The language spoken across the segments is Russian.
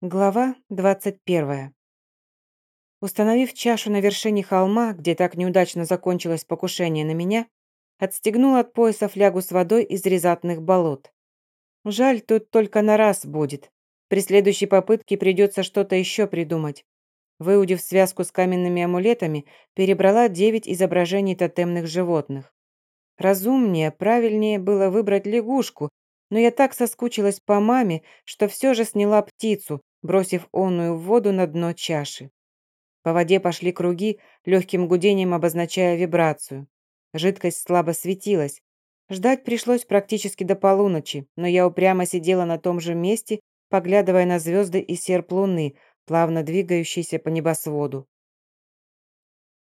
Глава 21. Установив чашу на вершине холма, где так неудачно закончилось покушение на меня, отстегнул от пояса флягу с водой из резатных болот. Жаль, тут только на раз будет. При следующей попытке придется что-то еще придумать. Выудив связку с каменными амулетами, перебрала девять изображений тотемных животных. Разумнее, правильнее было выбрать лягушку, но я так соскучилась по маме, что все же сняла птицу, бросив оную в воду на дно чаши. По воде пошли круги, легким гудением обозначая вибрацию. Жидкость слабо светилась. Ждать пришлось практически до полуночи, но я упрямо сидела на том же месте, поглядывая на звезды и серп луны, плавно двигающийся по небосводу.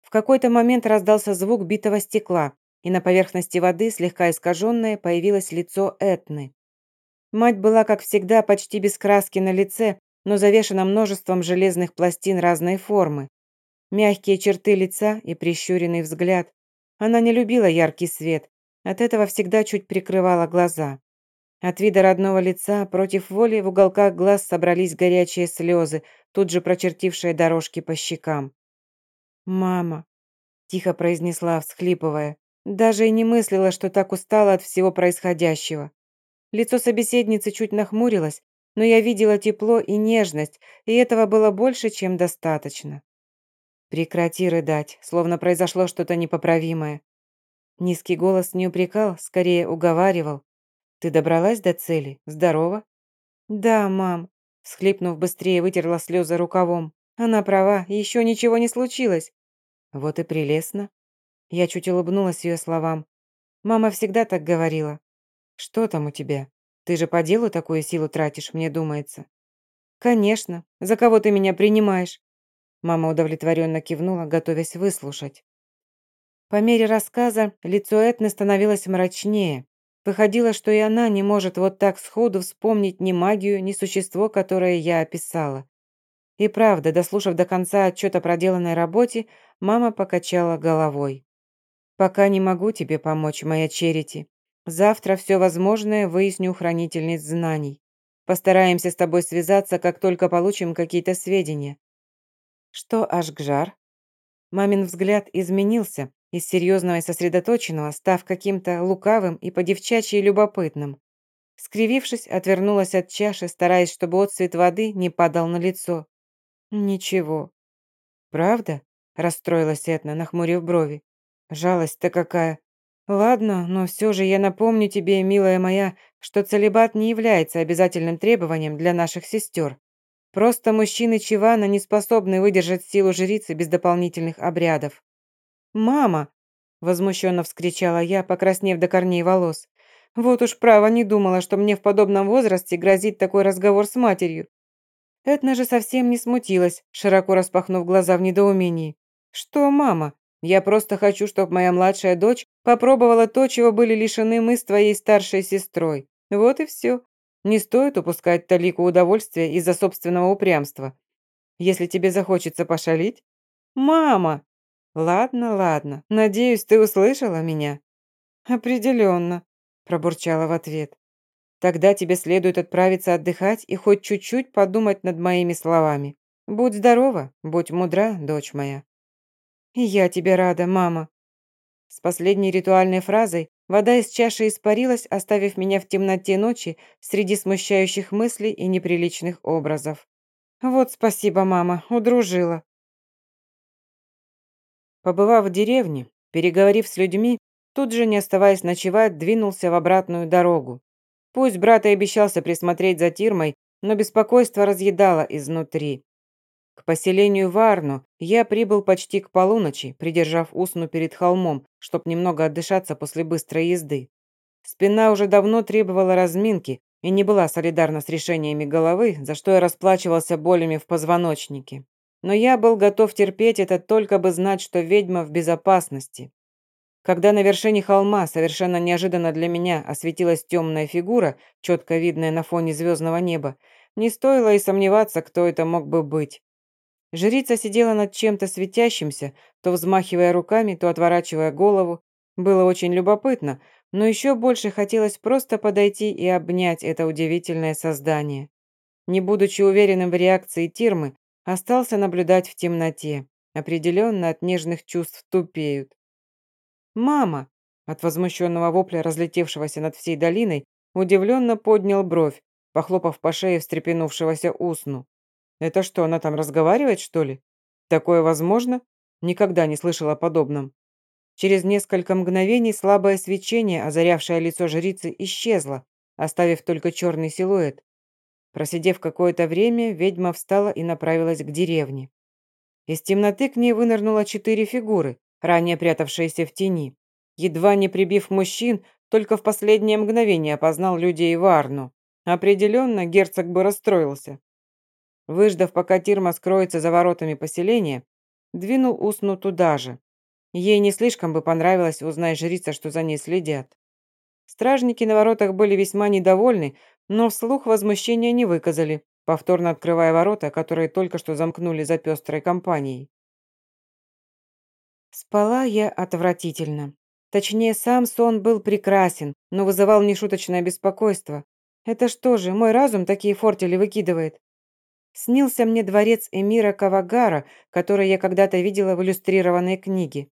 В какой-то момент раздался звук битого стекла, и на поверхности воды, слегка искаженное, появилось лицо Этны. Мать была, как всегда, почти без краски на лице, но завешена множеством железных пластин разной формы. Мягкие черты лица и прищуренный взгляд. Она не любила яркий свет, от этого всегда чуть прикрывала глаза. От вида родного лица против воли в уголках глаз собрались горячие слезы, тут же прочертившие дорожки по щекам. «Мама», – тихо произнесла, всхлипывая, даже и не мыслила, что так устала от всего происходящего. Лицо собеседницы чуть нахмурилось, но я видела тепло и нежность, и этого было больше, чем достаточно. Прекрати рыдать, словно произошло что-то непоправимое. Низкий голос не упрекал, скорее уговаривал. Ты добралась до цели? Здорова? Да, мам. Схлипнув быстрее, вытерла слезы рукавом. Она права, еще ничего не случилось. Вот и прелестно. Я чуть улыбнулась ее словам. Мама всегда так говорила. Что там у тебя? Ты же по делу такую силу тратишь, мне думается». «Конечно. За кого ты меня принимаешь?» Мама удовлетворенно кивнула, готовясь выслушать. По мере рассказа лицо Этны становилось мрачнее. Выходило, что и она не может вот так сходу вспомнить ни магию, ни существо, которое я описала. И правда, дослушав до конца отчет о проделанной работе, мама покачала головой. «Пока не могу тебе помочь, моя Черити. Завтра все возможное выясню у хранительниц знаний. Постараемся с тобой связаться, как только получим какие-то сведения. Что Ашгжар? Мамин взгляд изменился, из серьезного и сосредоточенного, став каким-то лукавым и по-девчачьи любопытным. Скривившись, отвернулась от чаши, стараясь, чтобы отцвет воды не падал на лицо. «Ничего». «Правда?» – расстроилась Этна, нахмурив брови. «Жалость-то какая. Ладно, но все же я напомню тебе, милая моя, что целебат не является обязательным требованием для наших сестер. Просто мужчины Чивана не способны выдержать силу жрицы без дополнительных обрядов. «Мама!» – возмущенно вскричала я, покраснев до корней волос. «Вот уж право не думала, что мне в подобном возрасте грозит такой разговор с матерью». Этна же совсем не смутилась, широко распахнув глаза в недоумении. «Что, мама? Я просто хочу, чтобы моя младшая дочь попробовала то, чего были лишены мы с твоей старшей сестрой. Вот и все. Не стоит упускать талику удовольствия из-за собственного упрямства. Если тебе захочется пошалить... Мама! Ладно, ладно. Надеюсь, ты услышала меня? Определенно, пробурчала в ответ. Тогда тебе следует отправиться отдыхать и хоть чуть-чуть подумать над моими словами. Будь здорова, будь мудра, дочь моя. «И я тебе рада, мама». С последней ритуальной фразой вода из чаши испарилась, оставив меня в темноте ночи среди смущающих мыслей и неприличных образов. «Вот спасибо, мама, удружила». Побывав в деревне, переговорив с людьми, тут же, не оставаясь ночевать, двинулся в обратную дорогу. Пусть брат и обещался присмотреть за Тирмой, но беспокойство разъедало изнутри. К поселению Варну я прибыл почти к полуночи, придержав усну перед холмом, чтоб немного отдышаться после быстрой езды. Спина уже давно требовала разминки и не была солидарна с решениями головы, за что я расплачивался болями в позвоночнике. Но я был готов терпеть это только бы знать, что ведьма в безопасности. Когда на вершине холма, совершенно неожиданно для меня, осветилась темная фигура, четко видная на фоне звездного неба, не стоило и сомневаться, кто это мог бы быть. Жрица сидела над чем-то светящимся, то взмахивая руками, то отворачивая голову. Было очень любопытно, но еще больше хотелось просто подойти и обнять это удивительное создание. Не будучи уверенным в реакции Тирмы, остался наблюдать в темноте. Определенно от нежных чувств тупеют. «Мама!» От возмущенного вопля, разлетевшегося над всей долиной, удивленно поднял бровь, похлопав по шее встрепенувшегося усну. «Это что, она там разговаривает, что ли? Такое возможно? Никогда не слышала о подобном». Через несколько мгновений слабое свечение, озарявшее лицо жрицы, исчезло, оставив только черный силуэт. Просидев какое-то время, ведьма встала и направилась к деревне. Из темноты к ней вынырнуло четыре фигуры, ранее прятавшиеся в тени. Едва не прибив мужчин, только в последнее мгновение опознал людей Варну. Определенно, герцог бы расстроился. Выждав, пока Тирма скроется за воротами поселения, двинул Усну туда же. Ей не слишком бы понравилось, узнай жрица, что за ней следят. Стражники на воротах были весьма недовольны, но вслух возмущения не выказали, повторно открывая ворота, которые только что замкнули за пестрой компанией. Спала я отвратительно. Точнее, сам сон был прекрасен, но вызывал нешуточное беспокойство. Это что же, мой разум такие фортели выкидывает? Снился мне дворец эмира Кавагара, который я когда-то видела в иллюстрированной книге.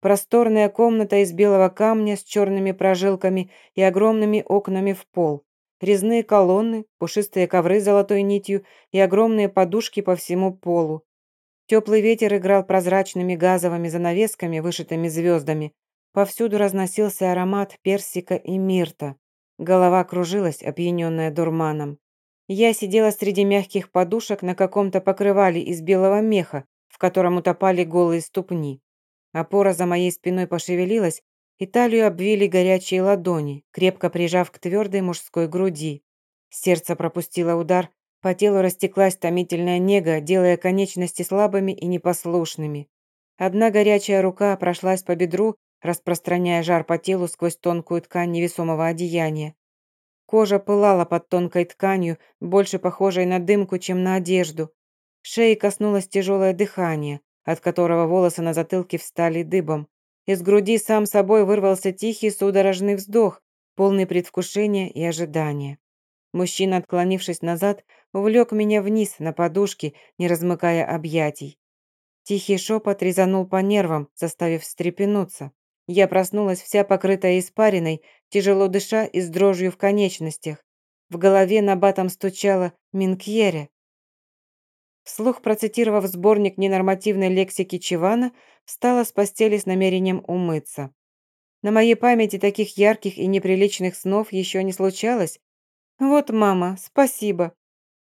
Просторная комната из белого камня с черными прожилками и огромными окнами в пол. Резные колонны, пушистые ковры золотой нитью и огромные подушки по всему полу. Теплый ветер играл прозрачными газовыми занавесками, вышитыми звездами, Повсюду разносился аромат персика и мирта. Голова кружилась, опьяненная дурманом. Я сидела среди мягких подушек на каком-то покрывале из белого меха, в котором утопали голые ступни. Опора за моей спиной пошевелилась, и талию обвили горячие ладони, крепко прижав к твердой мужской груди. Сердце пропустило удар, по телу растеклась томительная нега, делая конечности слабыми и непослушными. Одна горячая рука прошлась по бедру, распространяя жар по телу сквозь тонкую ткань невесомого одеяния. Кожа пылала под тонкой тканью, больше похожей на дымку, чем на одежду. Шеи коснулось тяжелое дыхание, от которого волосы на затылке встали дыбом. Из груди сам собой вырвался тихий судорожный вздох, полный предвкушения и ожидания. Мужчина, отклонившись назад, увлек меня вниз на подушки, не размыкая объятий. Тихий шепот резанул по нервам, заставив встрепенуться. Я проснулась вся покрытая испариной, тяжело дыша и с дрожью в конечностях. В голове на батом стучало «Минкьере». Вслух процитировав сборник ненормативной лексики Чивана, встала с постели с намерением умыться. На моей памяти таких ярких и неприличных снов еще не случалось. Вот, мама, спасибо.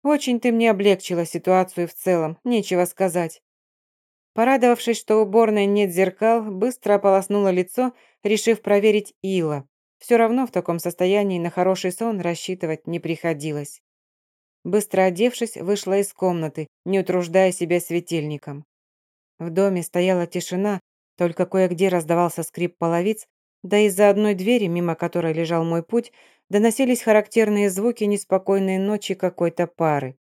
Очень ты мне облегчила ситуацию в целом, нечего сказать. Порадовавшись, что уборной нет зеркал, быстро ополоснула лицо, решив проверить ила. Все равно в таком состоянии на хороший сон рассчитывать не приходилось. Быстро одевшись, вышла из комнаты, не утруждая себя светильником. В доме стояла тишина, только кое-где раздавался скрип половиц, да из-за одной двери, мимо которой лежал мой путь, доносились характерные звуки неспокойной ночи какой-то пары.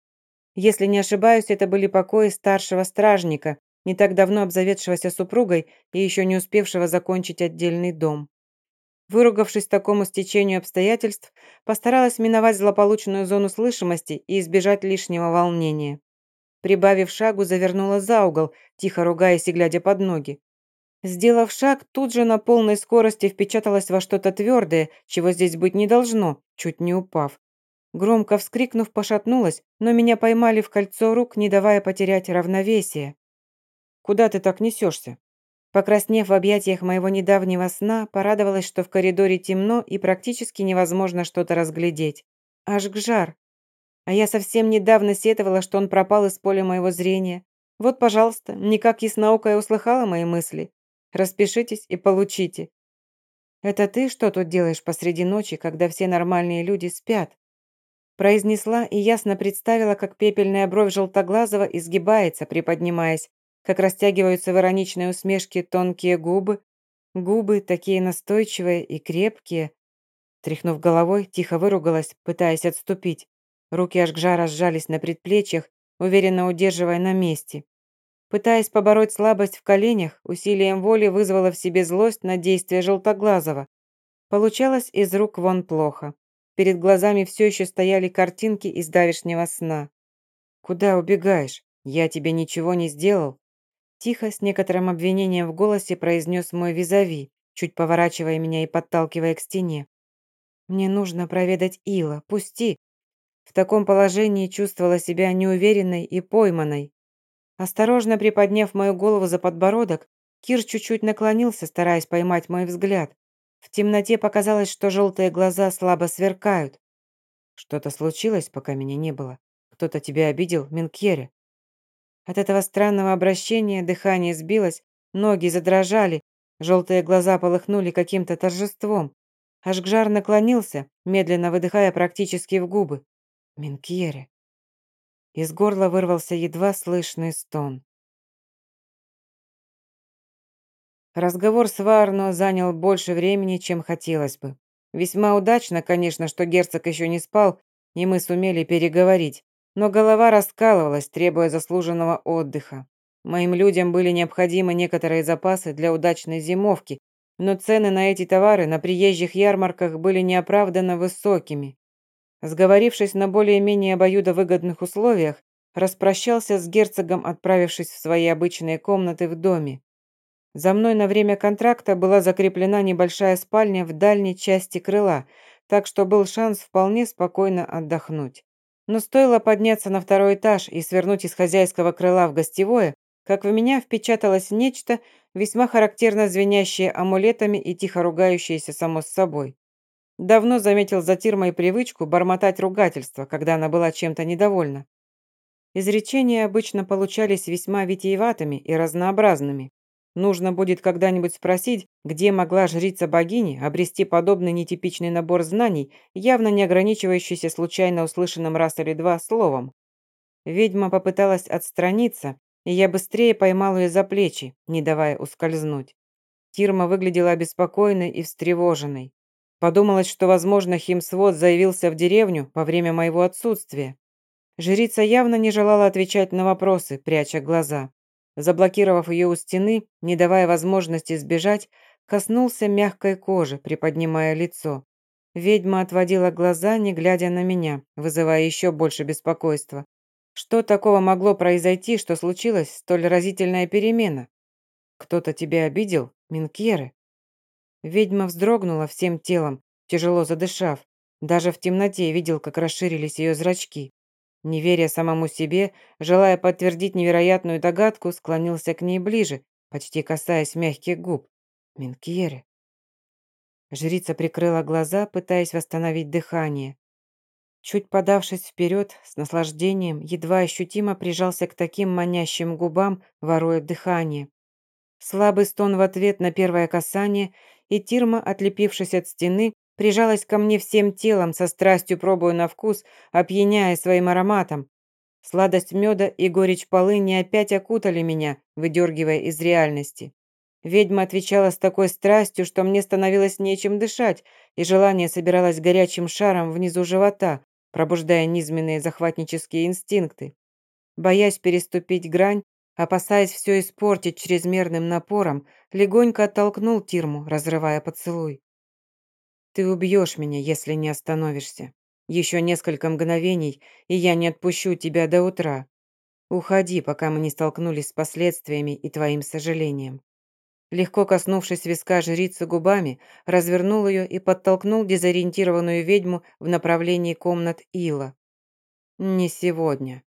Если не ошибаюсь, это были покои старшего стражника, не так давно обзаведшегося супругой и еще не успевшего закончить отдельный дом. Выругавшись такому стечению обстоятельств, постаралась миновать злополучную зону слышимости и избежать лишнего волнения. Прибавив шагу, завернула за угол, тихо ругаясь и глядя под ноги. Сделав шаг, тут же на полной скорости впечаталась во что-то твердое, чего здесь быть не должно, чуть не упав. Громко вскрикнув, пошатнулась, но меня поймали в кольцо рук, не давая потерять равновесие. Куда ты так несешься?» Покраснев в объятиях моего недавнего сна, порадовалась, что в коридоре темно и практически невозможно что-то разглядеть. Аж к жар. А я совсем недавно сетовала, что он пропал из поля моего зрения. Вот, пожалуйста, никак ясноокая услыхала мои мысли. Распишитесь и получите. «Это ты что тут делаешь посреди ночи, когда все нормальные люди спят?» Произнесла и ясно представила, как пепельная бровь желтоглазого изгибается, приподнимаясь, как растягиваются в ироничной усмешке тонкие губы, губы такие настойчивые и крепкие. Тряхнув головой, тихо выругалась, пытаясь отступить. Руки жара сжались на предплечьях, уверенно удерживая на месте. Пытаясь побороть слабость в коленях, усилием воли вызвала в себе злость на действия Желтоглазого. Получалось из рук вон плохо. перед глазами все еще стояли картинки из давешнего сна. «Куда убегаешь? Я тебе ничего не сделал?» Тихо, с некоторым обвинением в голосе, произнес мой визави, чуть поворачивая меня и подталкивая к стене. «Мне нужно проведать Ила, пусти!» В таком положении чувствовала себя неуверенной и пойманной. Осторожно приподняв мою голову за подбородок, Кир чуть-чуть наклонился, стараясь поймать мой взгляд. В темноте показалось, что желтые глаза слабо сверкают. «Что-то случилось, пока меня не было? Кто-то тебя обидел, Минкьере?» От этого странного обращения дыхание сбилось, ноги задрожали, желтые глаза полыхнули каким-то торжеством. Ашгжар наклонился, медленно выдыхая практически в губы. Минкьере. Из горла вырвался едва слышный стон. Разговор с Варно занял больше времени, чем хотелось бы. Весьма удачно, конечно, что герцог еще не спал, и мы сумели переговорить. Но голова раскалывалась, требуя заслуженного отдыха. Моим людям были необходимы некоторые запасы для удачной зимовки, но цены на эти товары на приезжих ярмарках были неоправданно высокими. Сговорившись на более-менее обоюдовыгодных условиях, распрощался с герцогом, отправившись в свои обычные комнаты в доме. За мной на время контракта была закреплена небольшая спальня в дальней части крыла, так что был шанс вполне спокойно отдохнуть. Но стоило подняться на второй этаж и свернуть из хозяйского крыла в гостевое, как в меня впечаталось нечто, весьма характерно звенящее амулетами и тихо ругающееся само с собой. Давно заметил за Тирмой привычку бормотать ругательства, когда она была чем-то недовольна. Изречения обычно получались весьма витиеватыми и разнообразными. Нужно будет когда-нибудь спросить, где могла жрица богини обрести подобный нетипичный набор знаний, явно не ограничивающийся случайно услышанным раз или два словом. Ведьма попыталась отстраниться, и я быстрее поймал ее за плечи, не давая ускользнуть. Тирма выглядела обеспокоенной и встревоженной. Подумалось, что, возможно, химсвод заявился в деревню во время моего отсутствия. Жрица явно не желала отвечать на вопросы, пряча глаза. Заблокировав ее у стены, не давая возможности сбежать, коснулся мягкой кожи, приподнимая лицо. Ведьма отводила глаза, не глядя на меня, вызывая еще больше беспокойства. Что такого могло произойти, что случилась столь разительная перемена? Кто-то тебя обидел, Минкьеры? Ведьма вздрогнула всем телом, тяжело задышав. Даже в темноте видел, как расширились ее зрачки. Не веря самому себе, желая подтвердить невероятную догадку, склонился к ней ближе, почти касаясь мягких губ. Минкьере. Жрица прикрыла глаза, пытаясь восстановить дыхание. Чуть подавшись вперед, с наслаждением, едва ощутимо прижался к таким манящим губам, воруя дыхание. Слабый стон в ответ на первое касание, и Тирма, отлепившись от стены, прижалась ко мне всем телом, со страстью пробуя на вкус, опьяняя своим ароматом. Сладость меда и горечь полыни опять окутали меня, выдергивая из реальности. Ведьма отвечала с такой страстью, что мне становилось нечем дышать, и желание собиралось горячим шаром внизу живота, пробуждая низменные захватнические инстинкты. Боясь переступить грань, Опасаясь все испортить чрезмерным напором, легонько оттолкнул Тирму, разрывая поцелуй. «Ты убьешь меня, если не остановишься. Еще несколько мгновений, и я не отпущу тебя до утра. Уходи, пока мы не столкнулись с последствиями и твоим сожалением». Легко коснувшись виска жрицы губами, развернул ее и подтолкнул дезориентированную ведьму в направлении комнат Ила. «Не сегодня»,